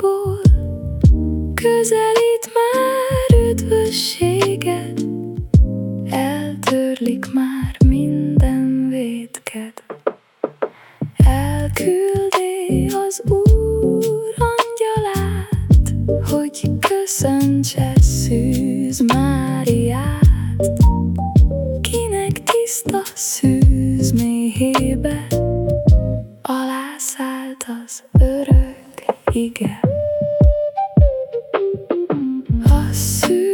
magasból Közelít már üdvösséged Eltörlik már minden védked Elküldi az Úr angyalát Hogy köszöntse szűz Máriát. Kinek tiszta szűz méhébe Alászállt az örök ikke Og syg.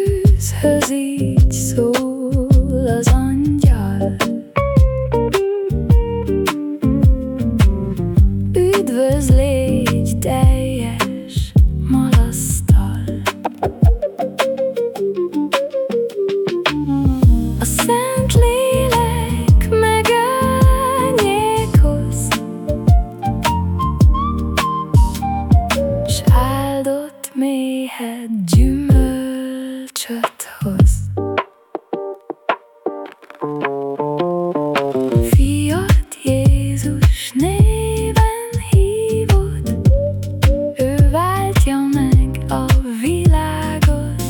Méhed gyümölcsöt hoz Fiat Jézus néven hívod, ő váltja meg a világot,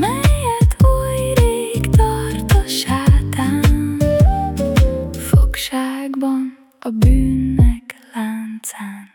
melyet oly rég tart a sátán, fogságban a bűnnek láncán.